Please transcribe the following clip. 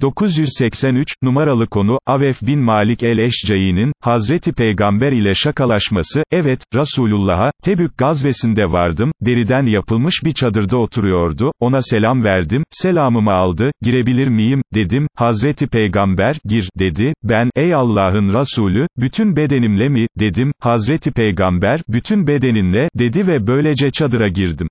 983, numaralı konu, Avef bin Malik el-Eşcayi'nin, Hazreti Peygamber ile şakalaşması, evet, Resulullah'a, Tebük gazvesinde vardım, deriden yapılmış bir çadırda oturuyordu, ona selam verdim, selamımı aldı, girebilir miyim, dedim, Hazreti Peygamber, gir, dedi, ben, ey Allah'ın Resulü, bütün bedenimle mi, dedim, Hazreti Peygamber, bütün bedeninle, dedi ve böylece çadıra girdim.